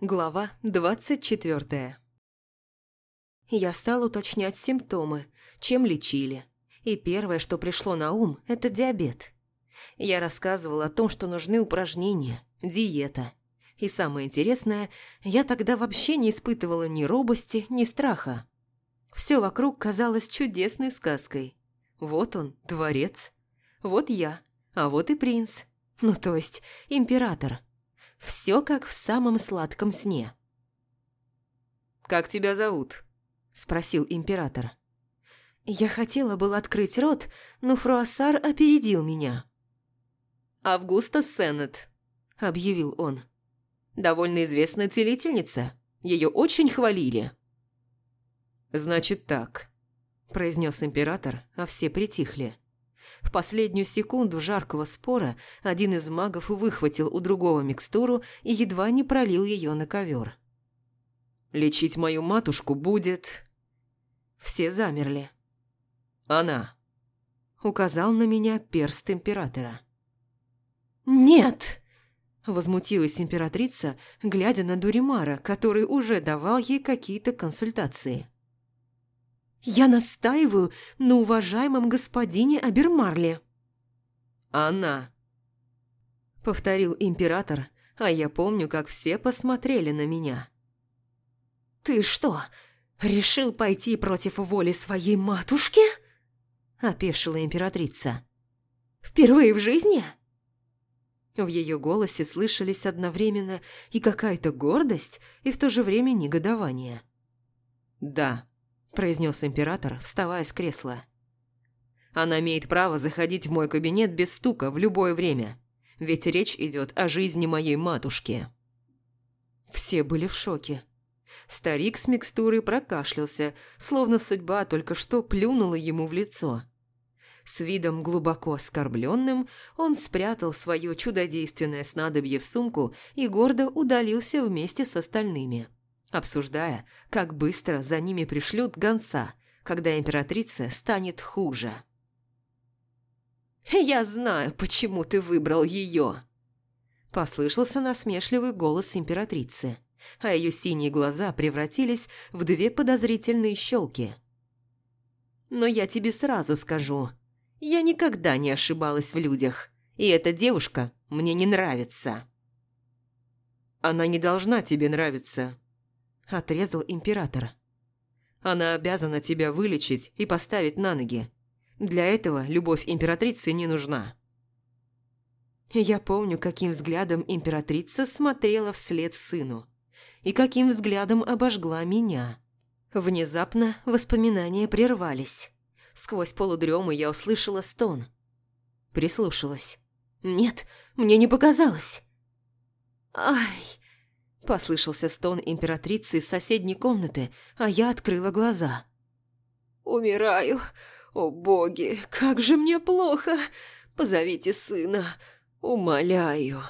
Глава двадцать четвертая. Я стал уточнять симптомы, чем лечили. И первое, что пришло на ум, это диабет. Я рассказывал о том, что нужны упражнения, диета. И самое интересное, я тогда вообще не испытывала ни робости, ни страха. Все вокруг казалось чудесной сказкой. Вот он, дворец. Вот я, а вот и принц. Ну, то есть, император. Все как в самом сладком сне. «Как тебя зовут?» – спросил император. Я хотела было открыть рот, но Фруассар опередил меня. «Августа Сеннет», – объявил он. «Довольно известная целительница. Ее очень хвалили». «Значит так», – произнес император, а все притихли. В последнюю секунду жаркого спора один из магов выхватил у другого микстуру и едва не пролил ее на ковер. «Лечить мою матушку будет...» Все замерли. «Она», — указал на меня перст императора. «Нет!» – возмутилась императрица, глядя на Дуримара, который уже давал ей какие-то консультации. «Я настаиваю на уважаемом господине Абермарле». «Она», – повторил император, а я помню, как все посмотрели на меня. «Ты что, решил пойти против воли своей матушки?» – опешила императрица. «Впервые в жизни?» В ее голосе слышались одновременно и какая-то гордость, и в то же время негодование. «Да», произнес император, вставая с кресла. «Она имеет право заходить в мой кабинет без стука в любое время, ведь речь идет о жизни моей матушки». Все были в шоке. Старик с микстурой прокашлялся, словно судьба только что плюнула ему в лицо. С видом глубоко оскорбленным он спрятал свое чудодейственное снадобье в сумку и гордо удалился вместе с остальными обсуждая, как быстро за ними пришлют гонца, когда императрица станет хуже. «Я знаю, почему ты выбрал ее!» Послышался насмешливый голос императрицы, а ее синие глаза превратились в две подозрительные щелки. «Но я тебе сразу скажу, я никогда не ошибалась в людях, и эта девушка мне не нравится». «Она не должна тебе нравиться», – отрезал император. «Она обязана тебя вылечить и поставить на ноги. Для этого любовь императрицы не нужна». Я помню, каким взглядом императрица смотрела вслед сыну. И каким взглядом обожгла меня. Внезапно воспоминания прервались. Сквозь полудрему я услышала стон. Прислушалась. Нет, мне не показалось. Ай! Послышался стон императрицы из соседней комнаты, а я открыла глаза. «Умираю! О боги, как же мне плохо! Позовите сына, умоляю!»